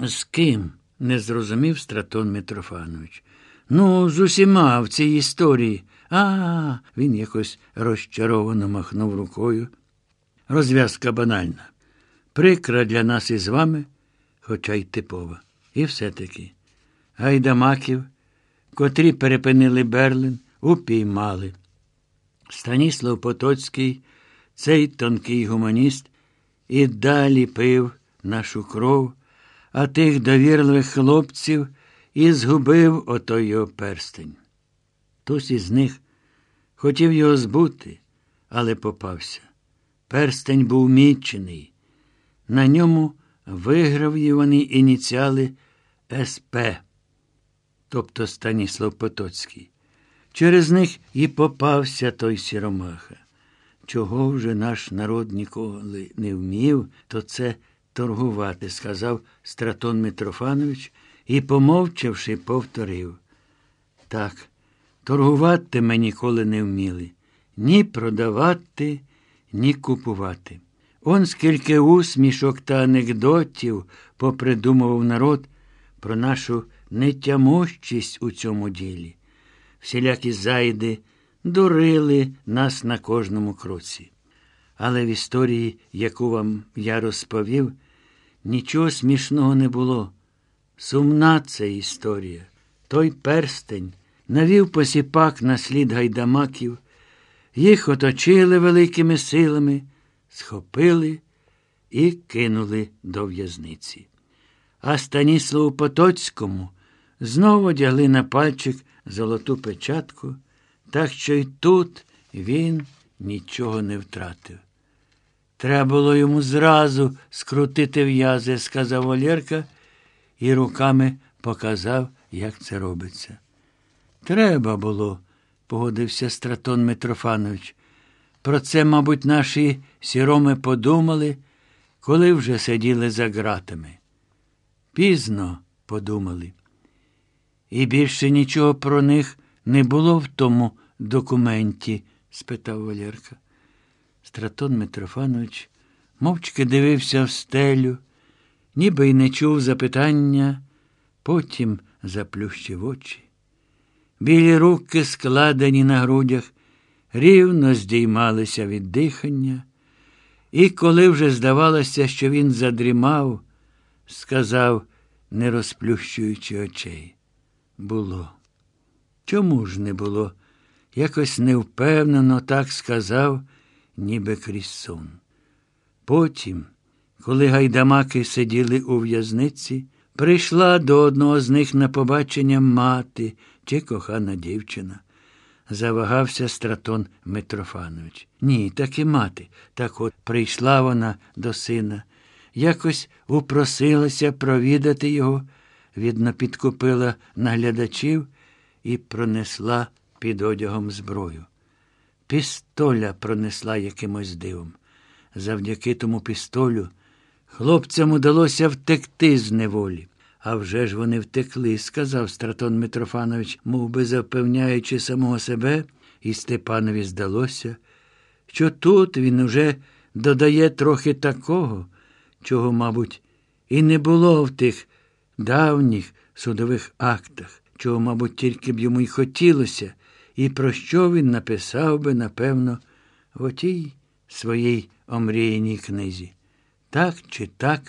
З ким? не зрозумів Стратон Митрофанович. Ну, з усіма в цій історії. А, а! він якось розчаровано махнув рукою. Розв'язка банальна. Прикра для нас із вами, хоча й типова. І все-таки. Гайдамаків, котрі перепинили Берлин, упіймали. Станіслав Потоцький, цей тонкий гуманіст, і далі пив нашу кров, а тих довірливих хлопців і згубив отой його перстень. Хтось із них хотів його збути, але попався. Перстень був мічений. На ньому виграв'ювані ініціали СП, тобто Станіслав Потоцький. Через них і попався той сіромаха. Чого вже наш народ ніколи не вмів, то це торгувати, сказав Стратон Митрофанович і, помовчавши, повторив. Так, торгувати ми ніколи не вміли. Ні продавати, ні купувати. Он скільки усмішок та анекдотів попридумував народ про нашу нетямощість у цьому ділі. Всілякі зайди дурили нас на кожному кроці. Але в історії, яку вам я розповів, нічого смішного не було. Сумна це історія. Той перстень навів посіпак на слід гайдамаків, їх оточили великими силами, схопили і кинули до в'язниці. А Станіславу Потоцькому знову одягли на пальчик золоту печатку, так що й тут він нічого не втратив. Треба було йому зразу скрутити в'язи, сказав Валєрка і руками показав, як це робиться. Треба було, погодився Стратон Митрофанович. Про це, мабуть, наші сіроми подумали, коли вже сиділи за ґратами. Пізно подумали. І більше нічого про них не було в тому документі? спитав Валерка. Стратон Митрофанович мовчки дивився в стелю, ніби й не чув запитання, потім заплющив очі. Білі руки, складені на грудях, рівно здіймалися від дихання, і коли вже здавалося, що він задрімав, сказав, не розплющуючи очей. Було. Чому ж не було? Якось невпевнено так сказав, ніби крізь сон. Потім, коли гайдамаки сиділи у в'язниці, прийшла до одного з них на побачення мати чи кохана дівчина. Завагався стратон Митрофанович. Ні, так і мати. Так от прийшла вона до сина, якось упросилася провідати його, видно, підкупила наглядачів і пронесла під одягом зброю. Пістоля пронесла якимось дивом. Завдяки тому пістолю хлопцям удалося втекти з неволі. А вже ж вони втекли, сказав Стратон Митрофанович, мов би запевняючи самого себе, і Степанові здалося, що тут він уже додає трохи такого, чого, мабуть, і не було в тих давніх судових актах, чого, мабуть, тільки б йому й хотілося, і про що він написав би, напевно, в отій своїй омріяній книзі. Так чи так?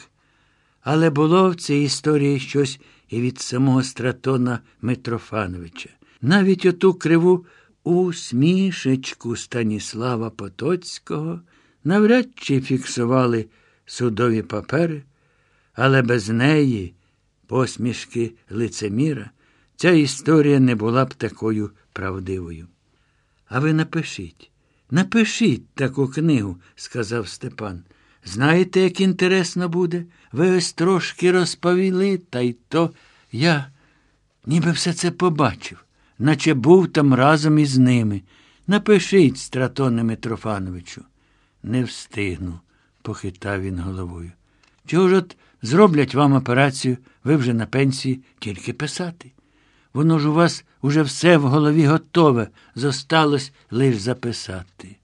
Але було в цій історії щось і від самого стратона Митрофановича. Навіть оту криву усмішечку Станіслава Потоцького навряд чи фіксували судові папери, але без неї, посмішки лицеміра, ця історія не була б такою правдивою. А ви напишіть, напишіть таку книгу, сказав Степан. Знаєте, як інтересно буде? Ви ось трошки розповіли, та й то я ніби все це побачив, наче був там разом із ними. Напишіть, стратоне Митрофановичу. Не встигну, похитав він головою. Чого ж от зроблять вам операцію, ви вже на пенсії, тільки писати. Воно ж у вас уже все в голові готове, зосталось лиш записати.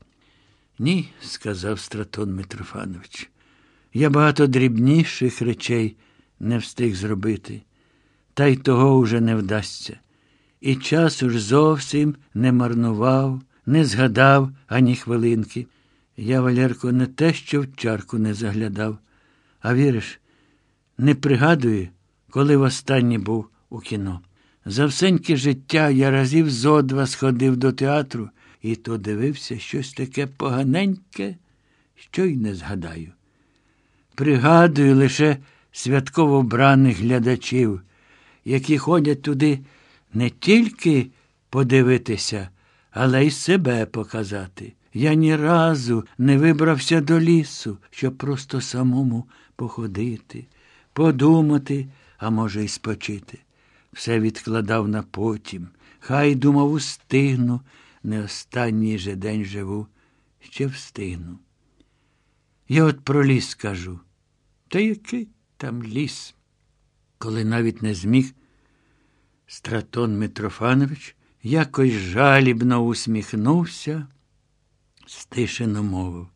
Ні, сказав Стратон Митрофанович. Я багато дрібніших речей не встиг зробити, та й того уже не вдасться. І часу ж зовсім не марнував, не згадав ані хвилинки. Я, Валерко, не те, що в чарку не заглядав, а віриш, не пригадую, коли востаннє був у кіно. За всеньке життя я разів зо два сходив до театру і то дивився щось таке поганеньке, що й не згадаю. Пригадую лише святково вбраних глядачів, які ходять туди не тільки подивитися, але й себе показати. Я ні разу не вибрався до лісу, щоб просто самому походити, подумати, а може, й спочити. Все відкладав на потім. Хай думав, устигну, не останній же день живу, ще встигну. Я от про ліс скажу. Та який там ліс? Коли навіть не зміг, Стратон Митрофанович якось жалібно усміхнувся, стишено мовив.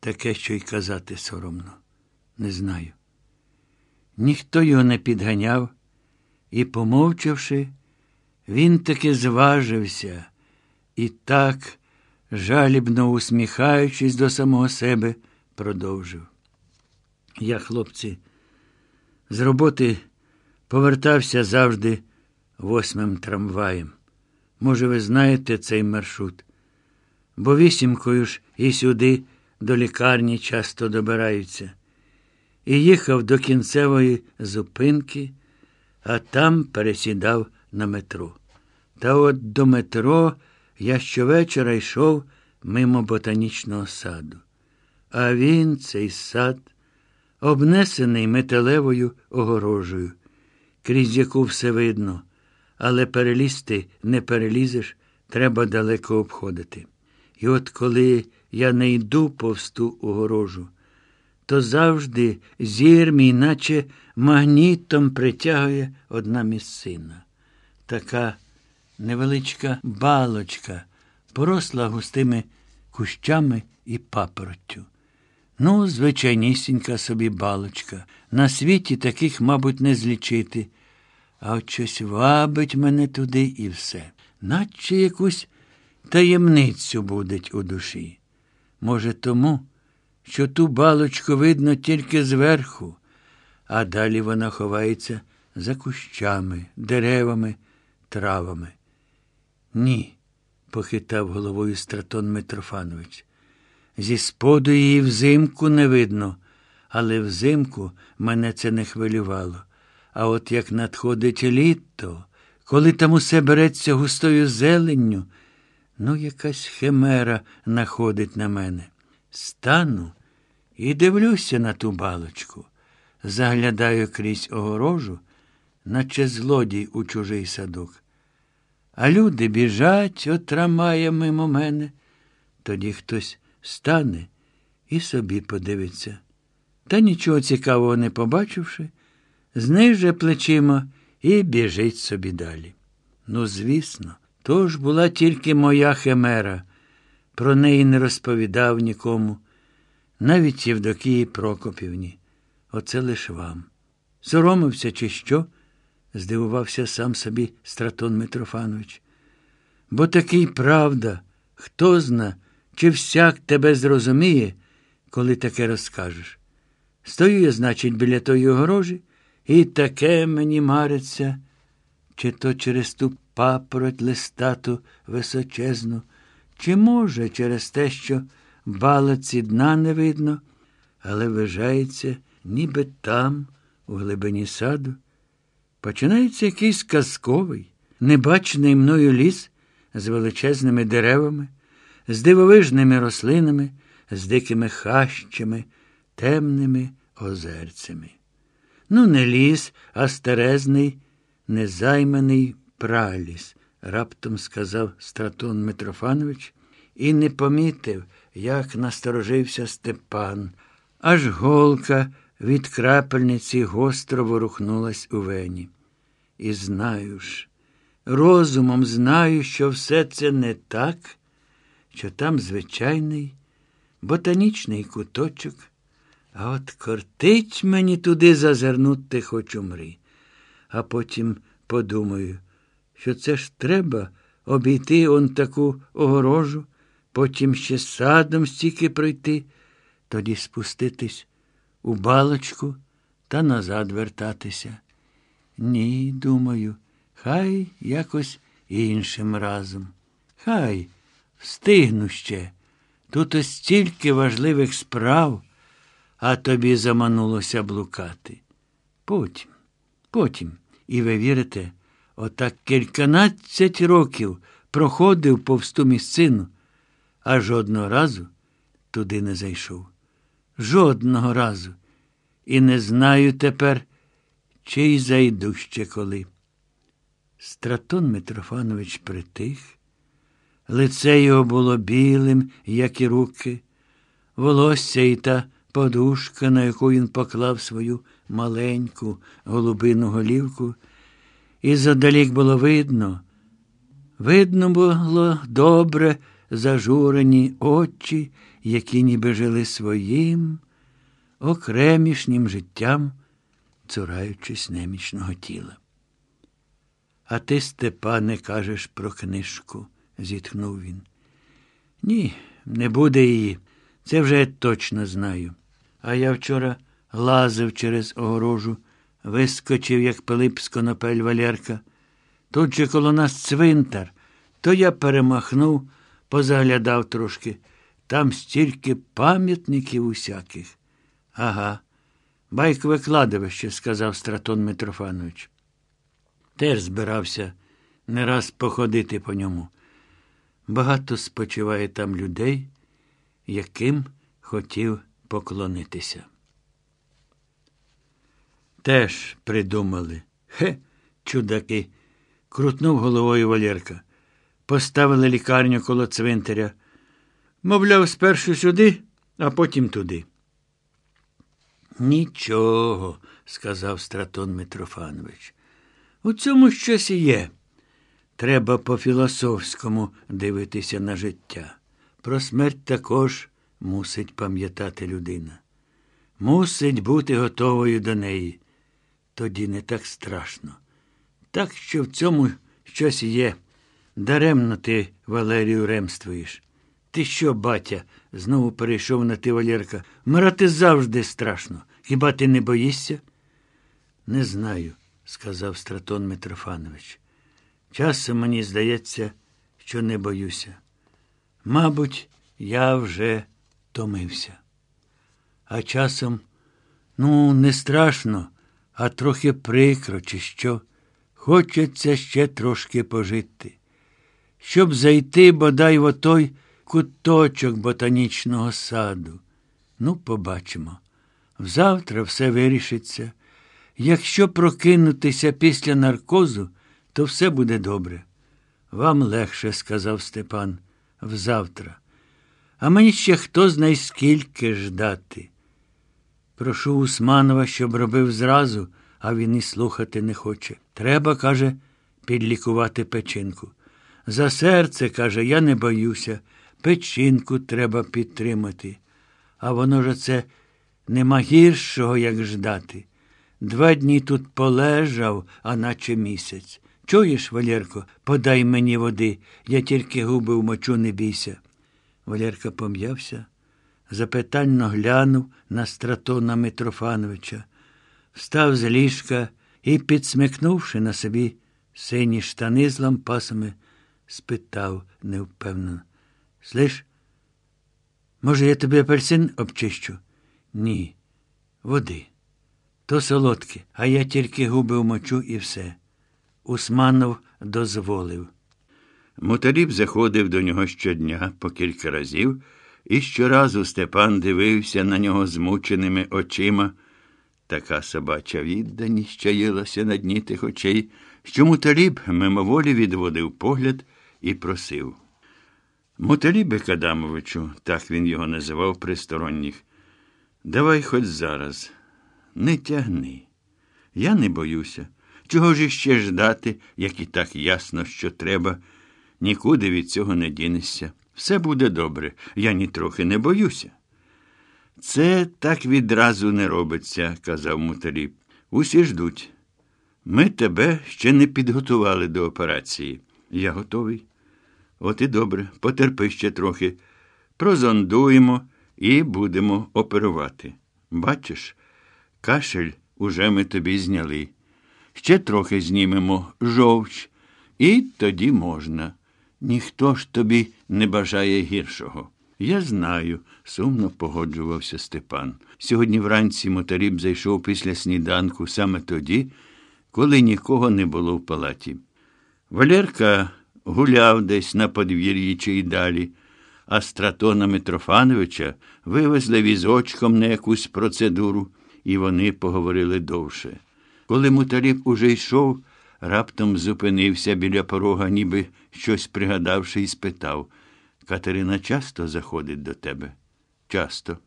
Таке, що й казати соромно, не знаю. Ніхто його не підганяв, і, помовчавши, він таки зважився і так, жалібно усміхаючись до самого себе, продовжив. Я, хлопці, з роботи повертався завжди восьмим трамваєм. Може, ви знаєте цей маршрут, бо вісімкою ж і сюди до лікарні часто добираються. І їхав до кінцевої зупинки, а там пересідав на метро. Та от до метро я щовечора йшов мимо ботанічного саду. А він, цей сад, обнесений металевою огорожею, крізь яку все видно, але перелізти не перелізеш, треба далеко обходити. І от коли я не йду повсту огорожу, то завжди зір мій, наче магнітом притягує одна місцина. Така невеличка балочка, поросла густими кущами і папороттю. Ну, звичайнісінька собі балочка. На світі таких, мабуть, не злічити. А от щось вабить мене туди і все. Наче якусь таємницю будить у душі. Може, тому, що ту балочку видно тільки зверху, а далі вона ховається за кущами, деревами, травами. Ні, похитав головою стратон Митрофанович. Зі споду її взимку не видно, але взимку мене це не хвилювало. А от як надходить літо, коли там усе береться густою зеленню, ну, якась химера находить на мене. Стану і дивлюся на ту балочку, заглядаю крізь огорожу, наче злодій у чужий садок. А люди біжать, отрамає мимо мене. Тоді хтось стане і собі подивиться. Та нічого цікавого не побачивши, зниже плечима і біжить собі далі. Ну, звісно, то ж була тільки моя химера. Про неї не розповідав нікому, навіть Євдокії Прокопівні. Оце лиш вам. Соромився, чи що? здивувався сам собі Стратон Митрофанович. Бо такий правда, хто зна, чи всяк тебе зрозуміє, коли таке розкажеш. Стою я, значить, біля тої огорожі, і таке мені мариться, чи то через ту папороть листату височезну, чи, може, через те, що балаці дна не видно, але вважається, ніби там, у глибині саду, починається якийсь казковий, небачений мною ліс з величезними деревами з дивовижними рослинами, з дикими хащами, темними озерцями. Ну, не ліс, а старезний, незайманий праліс, раптом сказав Стратон Митрофанович, і не помітив, як насторожився Степан. Аж голка від крапельниці гостро ворухнулась у вені. І знаю ж, розумом знаю, що все це не так що там звичайний ботанічний куточок, А от кортить мені туди зазирнути хоч умри. А потім подумаю, що це ж треба обійти он таку огорожу, потім ще садом стільки пройти, тоді спуститись у балочку та назад вертатися. Ні, думаю, хай якось іншим разом. Хай встигну ще. Тут ось стільки важливих справ, а тобі заманулося блукати. Потім, потім, і ви вірите, отак кільканадцять років проходив повсту місцину, а жодного разу туди не зайшов. Жодного разу. І не знаю тепер, чи й зайду ще коли. Стратон Митрофанович притих. Лице його було білим, як і руки, волосся і та подушка, на яку він поклав свою маленьку голубину голівку, і задалік було видно. Видно було добре зажурені очі, які ніби жили своїм, окремішнім життям, цураючись немічного тіла. А ти, Степане, кажеш про книжку, зітхнув він. Ні, не буде її. Це вже я точно знаю. А я вчора лазив через огорожу, вискочив, як Пилип з конопель Валерка. Тут же коло нас цвинтар, то я перемахнув, позаглядав трошки. Там стільки пам'ятників усяких. Ага. Байкове кладовище, сказав Стратон Митрофанович. Теж збирався не раз походити по ньому. Багато спочиває там людей, яким хотів поклонитися. Теж придумали. Хе, чудаки, крутнув головою Валерка. Поставили лікарню коло цвинтаря. Мовляв, спершу сюди, а потім туди. Нічого, сказав Стратон Митрофанович. У цьому щось є. Треба по-філософському дивитися на життя. Про смерть також мусить пам'ятати людина. Мусить бути готовою до неї. Тоді не так страшно. Так що в цьому щось є. Даремно ти, Валерію, ремствуєш. Ти що, батя? знову перейшов на ти Валерка. Мирати завжди страшно. Хіба ти не боїшся? Не знаю, сказав Стратон Митрофанович. Часом мені здається, що не боюся. Мабуть, я вже томився. А часом, ну, не страшно, а трохи прикро, чи що. Хочеться ще трошки пожити. Щоб зайти бодай в отой куточок ботанічного саду. Ну, побачимо. Взавтра все вирішиться. Якщо прокинутися після наркозу, то все буде добре. Вам легше, сказав Степан, взавтра. А мені ще хто знає скільки ждати. Прошу Усманова, щоб робив зразу, а він і слухати не хоче. Треба, каже, підлікувати печінку. За серце, каже, я не боюся. Печінку треба підтримати. А воно ж це нема гіршого, як ждати. Два дні тут полежав, а наче місяць. Чуєш, Валерко, подай мені води, я тільки губи вмочу, не бійся. Валерка пом'явся, запитально глянув на стратона Митрофановича, встав з ліжка і, підсмикнувши на собі сині штани з лампасами, спитав невпевнено. Слиш, може, я тобі апельсин обчищу? Ні, води. То солодке, а я тільки губи вмочу і все. Усманов дозволив. Муталіб заходив до нього щодня по кілька разів, і щоразу Степан дивився на нього змученими очима. Така собача відданість чаїлася на дні тих очей, що муталіб мимоволі відводив погляд і просив. Муталібе Кадамовичу, так він його називав при сторонніх, давай хоч зараз. Не тягни. Я не боюся. Чого ж іще ждати, як і так ясно, що треба. Нікуди від цього не дінешся. Все буде добре, я нітрохи не боюся. Це так відразу не робиться, казав Муталіб. Усі ждуть. Ми тебе ще не підготували до операції. Я готовий. От і добре, потерпи ще трохи. Прозондуємо і будемо оперувати. Бачиш, кашель уже ми тобі зняли. Ще трохи знімемо жовч, і тоді можна. Ніхто ж тобі не бажає гіршого. Я знаю, сумно погоджувався Степан. Сьогодні вранці мотаріб зайшов після сніданку саме тоді, коли нікого не було в палаті. Валерка гуляв десь на подвір'ї чи й далі, а стратона Митрофановича вивезли візочком на якусь процедуру, і вони поговорили довше. Коли муталіб уже йшов, раптом зупинився біля порога, ніби щось пригадавши, і спитав Катерина часто заходить до тебе? Часто.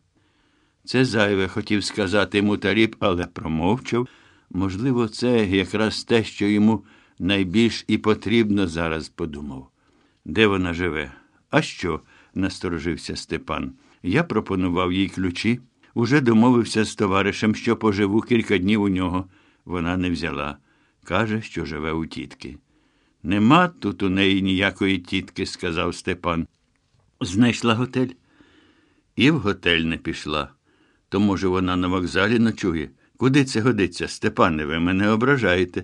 Це зайве хотів сказати йому муталіб, але промовчав. Можливо, це якраз те, що йому найбільш і потрібно зараз подумав. Де вона живе? А що? насторожився Степан. Я пропонував їй ключі, уже домовився з товаришем, що поживу кілька днів у нього. Вона не взяла. Каже, що живе у тітки. Нема тут у неї ніякої тітки, сказав Степан. Знайшла готель? І в готель не пішла. То, може, вона на вокзалі ночує? Куди це годиться, Степане, ви мене ображаєте.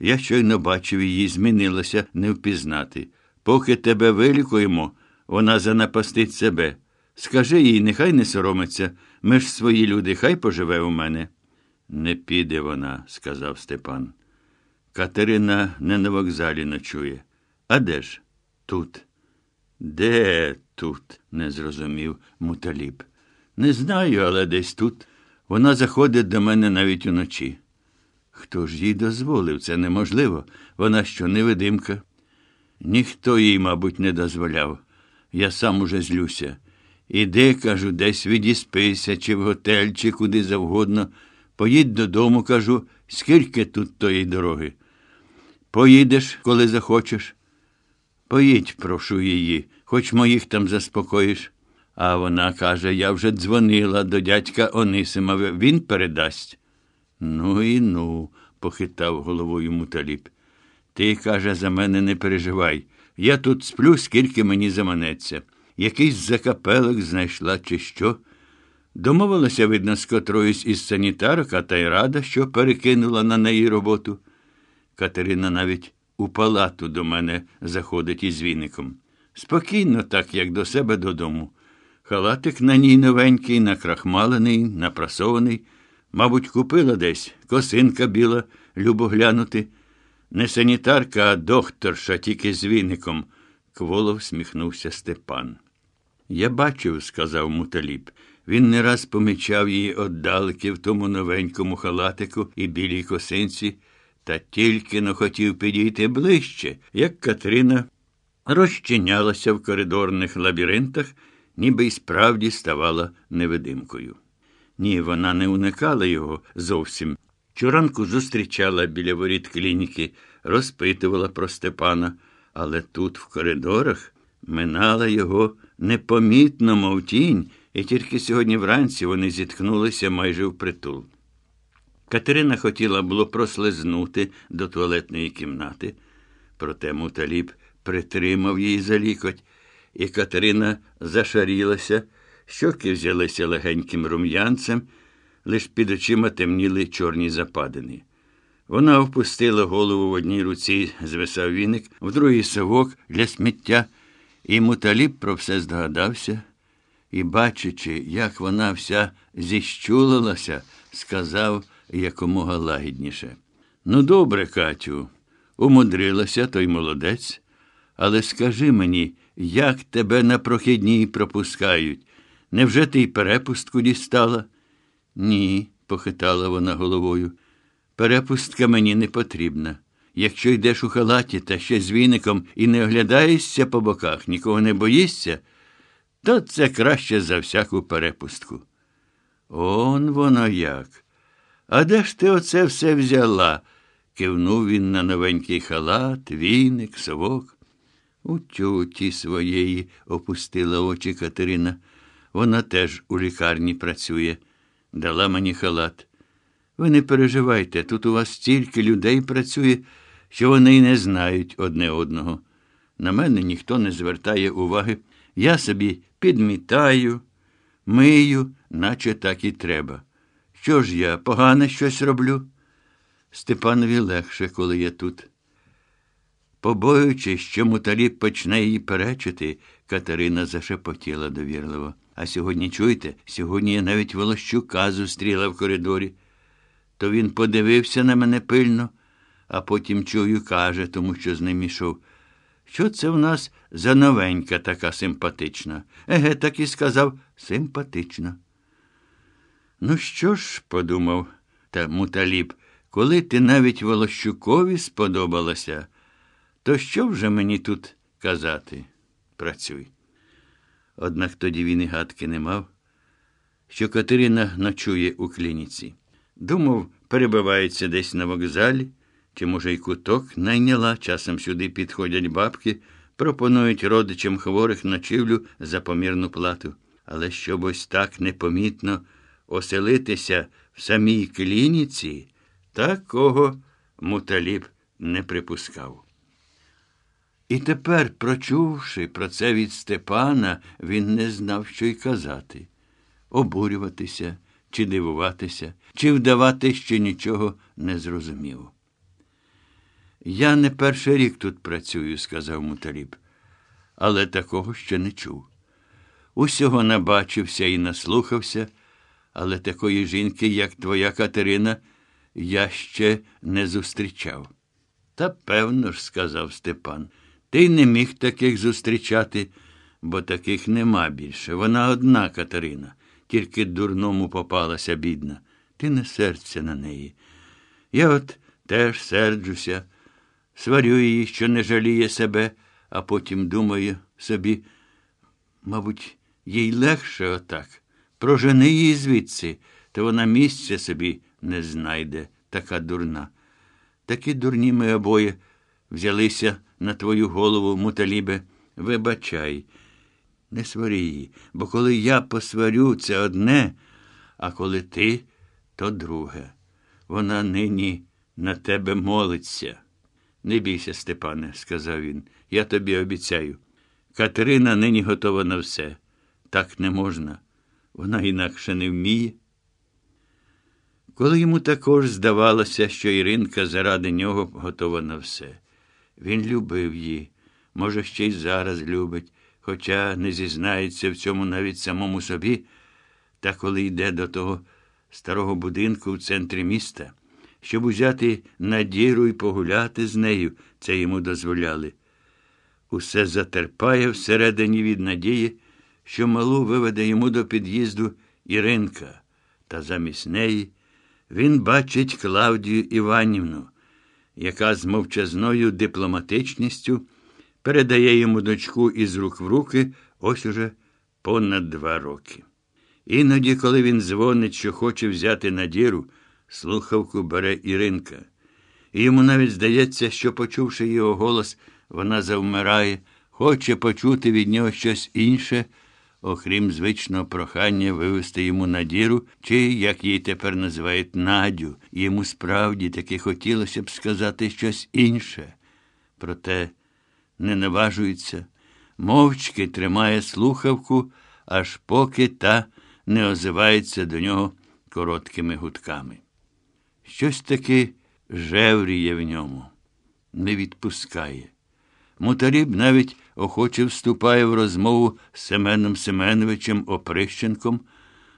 Я щойно бачив її, змінилася не впізнати. Поки тебе вилікуємо, вона занапастить себе. Скажи їй, нехай не соромиться. Ми ж свої люди, хай поживе у мене. Не піде вона, сказав Степан. Катерина не на вокзалі ночує. А де ж? Тут. Де тут? не зрозумів муталіб. Не знаю, але десь тут. Вона заходить до мене навіть уночі. Хто ж їй дозволив? Це неможливо. Вона що, невидимка? Ніхто їй, мабуть, не дозволяв. Я сам уже злюся. Іди, кажу, десь відіспися, чи в готель, чи куди завгодно. Поїдь додому, кажу, скільки тут тої дороги. Поїдеш, коли захочеш. Поїдь, прошу її, хоч моїх там заспокоїш. А вона каже, я вже дзвонила до дядька Онисима, він передасть. Ну і ну, похитав головою муталіп. Ти, каже, за мене не переживай. Я тут сплю, скільки мені заманеться. Якийсь закапелок знайшла, чи що. Домовилася, видно, з котроюсь із санітарок, а та й рада, що перекинула на неї роботу. Катерина навіть у палату до мене заходить із віником. Спокійно, так, як до себе додому. Халатик на ній новенький, накрахмалений, напрасований. Мабуть, купила десь косинка біла, любо глянути. Не санітарка, а докторша, тільки з віником, кволо всміхнувся Степан. Я бачив, сказав муталіб. Він не раз помічав її оддалеки в тому новенькому халатику і білій косинці, та тільки но хотів підійти ближче, як Катрина розчинялася в коридорних лабіринтах, ніби й справді ставала невидимкою. Ні, вона не уникала його зовсім. Чоранку зустрічала біля воріт клініки, розпитувала про Степана, але тут, в коридорах, минала його непомітно, мов тінь, і тільки сьогодні вранці вони зіткнулися майже впритул. Катерина хотіла було прослизнути до туалетної кімнати, проте муталіб притримав її за лікоть, і Катерина зашарілася, щоки взялися легеньким рум'янцем, лиш під очима темніли чорні западини. Вона впустила голову в одній руці, звисав віник, в другий совок для сміття, і муталіб про все здогадався. І, бачачи, як вона вся зіщулилася, сказав якомога лагідніше. Ну, добре, Катю, умудрилася, той молодець. Але скажи мені, як тебе на прохідній пропускають? Невже ти й перепустку дістала? Ні, похитала вона головою. Перепустка мені не потрібна. Якщо йдеш у халаті та ще з віником і не оглядаєшся по боках, нікого не боїшся, то це краще за всяку перепустку. Он воно як. А де ж ти оце все взяла? кивнув він на новенький халат, віник, совок. У тьоті своєї опустила очі Катерина. Вона теж у лікарні працює, дала мені халат. Ви не переживайте, тут у вас стільки людей працює, що вони й не знають одне одного. На мене ніхто не звертає уваги. Я собі підмітаю, мию, наче так і треба. Що ж я погане щось роблю? Степанові легше, коли я тут. Побоюючись, що муталіп почне її перечити, Катерина зашепотіла довірливо. А сьогодні, чуєте, сьогодні я навіть Волощука зустріла в коридорі. То він подивився на мене пильно, а потім чую, каже, тому що з ним ішов. Що це в нас за новенька така симпатична? Еге, так і сказав симпатична. Ну що ж, подумав та муталіб, коли ти навіть Волощукові сподобалася, то що вже мені тут казати? Працюй. Однак тоді він і гадки не мав, що Катерина ночує у клініці. Думав, перебивається десь на вокзалі, чи, може, й куток найняла, часом сюди підходять бабки, пропонують родичам хворих ночівлю за помірну плату. Але щоб ось так непомітно оселитися в самій клініці, такого муталіб не припускав. І тепер, прочувши про це від Степана, він не знав, що й казати обурюватися, чи дивуватися, чи вдавати, що нічого не зрозумів. Я не перший рік тут працюю, сказав муталіб, але такого ще не чув. Усього набачився і наслухався, але такої жінки, як твоя Катерина, я ще не зустрічав. Та певно ж, сказав Степан, ти не міг таких зустрічати, бо таких нема більше. Вона одна Катерина, тільки дурному попалася, бідна. Ти не серця на неї. Я от теж серджуся, сварю її, що не жаліє себе, а потім думаю собі, мабуть, їй легше отак. Прожени її звідси, то вона місця собі не знайде, така дурна. Такі дурні ми обоє взялися на твою голову, муталібе. Вибачай, не сварі її, бо коли я посварю, це одне, а коли ти, то друге. Вона нині на тебе молиться. Не бійся, Степане, сказав він, я тобі обіцяю. Катерина нині готова на все. Так не можна. Вона інакше не вміє. Коли йому також здавалося, що Іринка заради нього готова на все. Він любив її, може, ще й зараз любить, хоча не зізнається в цьому навіть самому собі, та коли йде до того старого будинку в центрі міста, щоб узяти надіру і погуляти з нею, це йому дозволяли. Усе затерпає всередині від надії, що малу виведе йому до під'їзду Іринка, та замість неї він бачить Клавдію Іванівну, яка з мовчазною дипломатичністю передає йому дочку із рук в руки ось уже понад два роки. Іноді, коли він дзвонить, що хоче взяти надіру, слухавку бере Іринка. І йому навіть здається, що, почувши його голос, вона завмирає, хоче почути від нього щось інше окрім звичного прохання вивести йому надіру, чи, як її тепер називають, Надю, йому справді таки хотілося б сказати щось інше. Проте не наважується, мовчки тримає слухавку, аж поки та не озивається до нього короткими гудками. Щось таки жевріє в ньому, не відпускає. Мутаріб навіть охоче вступає в розмову з Семеном Семеновичем Оприщенком,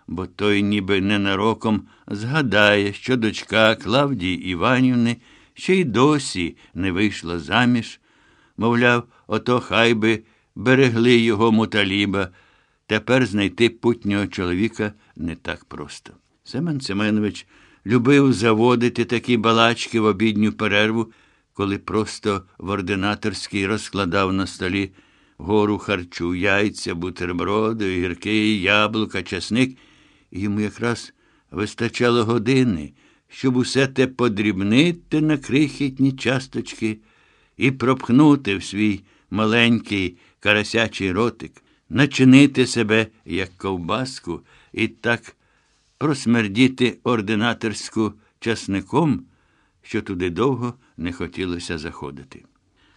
бо той ніби ненароком згадає, що дочка Клавдії Іванівни ще й досі не вийшла заміж. Мовляв, ото хай би берегли його муталіба. Тепер знайти путнього чоловіка не так просто. Семен Семенович любив заводити такі балачки в обідню перерву коли просто в ординаторській розкладав на столі гору харчу, яйця, бутерброди, гірки, яблука, часник, йому якраз вистачало години, щоб усе те подрібнити на крихітні часточки і пропхнути в свій маленький карасячий ротик. начинити себе, як ковбаску, і так просмердіти ординаторську часником, що туди довго не хотілося заходити.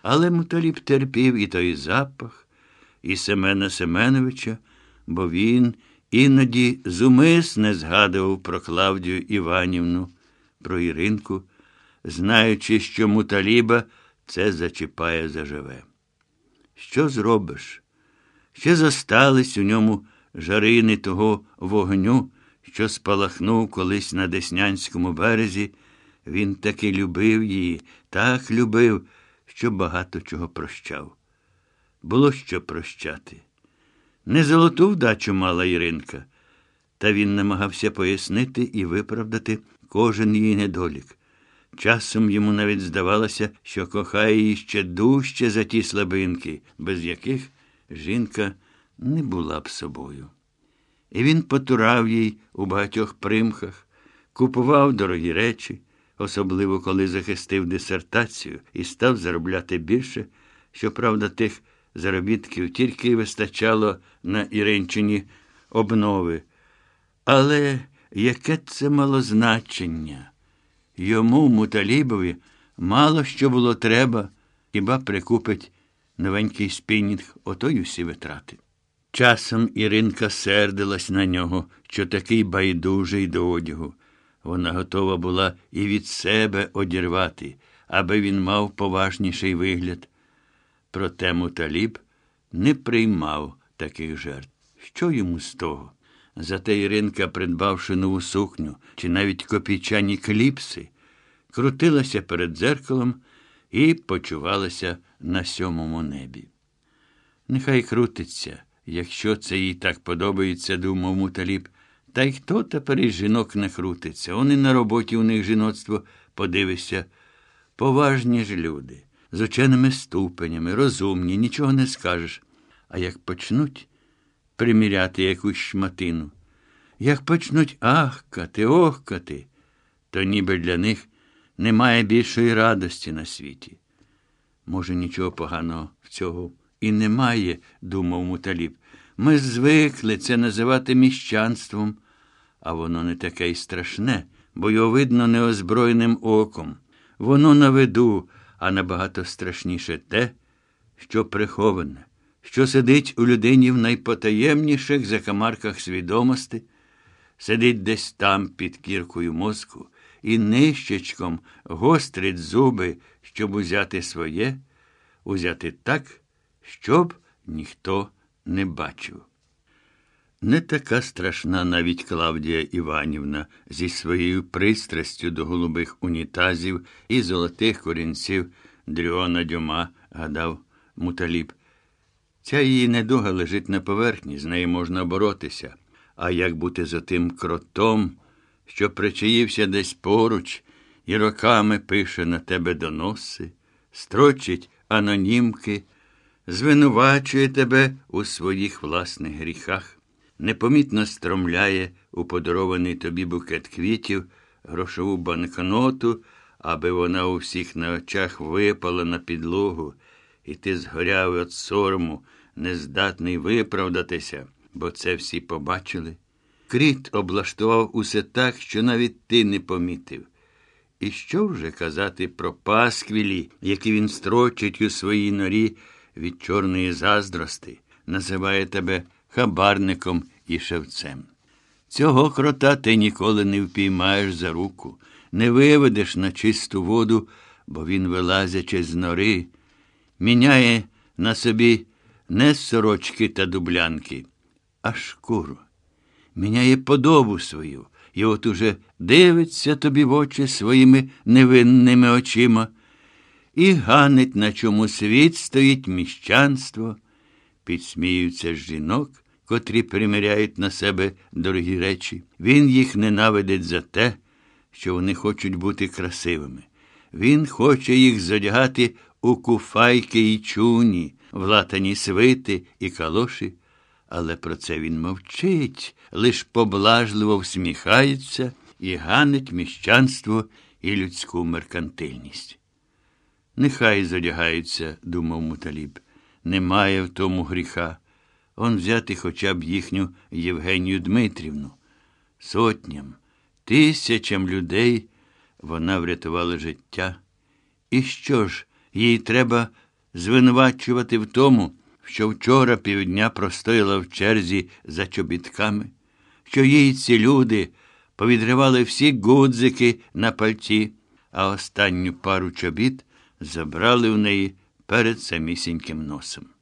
Але Муталіб терпів і той запах, і Семена Семеновича, бо він іноді зумисне згадував про Клавдію Іванівну, про Іринку, знаючи, що Муталіба це зачіпає заживе. Що зробиш? Ще зостались у ньому жарини того вогню, що спалахнув колись на Деснянському березі. Він таки любив її, так любив, що багато чого прощав. Було що прощати. Не золоту вдачу мала Іринка, та він намагався пояснити і виправдати кожен її недолік. Часом йому навіть здавалося, що кохає її ще дужче за ті слабинки, без яких жінка не була б собою. І він потурав їй у багатьох примхах, купував дорогі речі, особливо коли захистив дисертацію і став заробляти більше, щоправда, тих заробітків тільки вистачало на Іринчині обнови. Але яке це мало значення? Йому, Муталібові, мало що було треба, хіба прикупить новенький спінінг, ото й усі витрати. Часом Іринка сердилась на нього, що такий байдужий до одягу. Вона готова була і від себе одірвати, аби він мав поважніший вигляд. Проте Муталіб не приймав таких жертв. Що йому з того? Зате Іринка, придбавши нову сукню чи навіть копійчані кліпси, крутилася перед дзеркалом і почувалася на сьомому небі. Нехай крутиться, якщо це їй так подобається, думав Муталіб. Та й хто тепер із жінок не крутиться? Вони на роботі у них жіноцтво, подивися, поважні ж люди, з ученими ступенями, розумні, нічого не скажеш. А як почнуть приміряти якусь шматину, як почнуть ахкати, охкати, то ніби для них немає більшої радості на світі. Може, нічого поганого в цього і немає, думав Муталіб. Ми звикли це називати міщанством, а воно не таке й страшне, бо його видно неозброєним оком. Воно на виду, а набагато страшніше те, що приховане, що сидить у людині в найпотаємніших закамарках свідомості, сидить десь там під кіркою мозку і нищечком гострить зуби, щоб узяти своє, узяти так, щоб ніхто не бачив. Не така страшна навіть Клавдія Іванівна зі своєю пристрастю до голубих унітазів і золотих корінців Дріона Дюма, гадав Муталіб. Ця її недуга лежить на поверхні, з нею можна боротися. А як бути за тим кротом, що причаївся десь поруч і роками пише на тебе доноси, строчить анонімки, звинувачує тебе у своїх власних гріхах, непомітно стромляє у подарований тобі букет квітів, грошову банкноту, аби вона у всіх на очах випала на підлогу, і ти згоряв від сорому, нездатний виправдатися, бо це всі побачили. Кріт облаштував усе так, що навіть ти не помітив. І що вже казати про пасквілі, які він строчить у своїй норі від чорної заздрости, називає тебе хабарником і шевцем. Цього крота ти ніколи не впіймаєш за руку, не виведеш на чисту воду, бо він, вилазячи з нори, міняє на собі не сорочки та дублянки, а шкуру міняє подобу свою, і от уже дивиться тобі в очі своїми невинними очима, і ганить, на чому світ стоїть міщанство, підсміються жінок, котрі приміряють на себе дорогі речі. Він їх ненавидить за те, що вони хочуть бути красивими. Він хоче їх задягати у куфайки і чуні, в латані свити і калоші але про це він мовчить, лиш поблажливо всміхається і ганить міщанство і людську меркантильність. Нехай задягаються, думав Муталіб, немає в тому гріха. Он взяти хоча б їхню Євгенію Дмитрівну. Сотням, тисячам людей вона врятувала життя. І що ж, їй треба звинувачувати в тому, що вчора півдня простояла в черзі за чобітками, що їй ці люди повідривали всі гудзики на пальці, а останню пару чобіт забрали в неї перед самісіньким носом.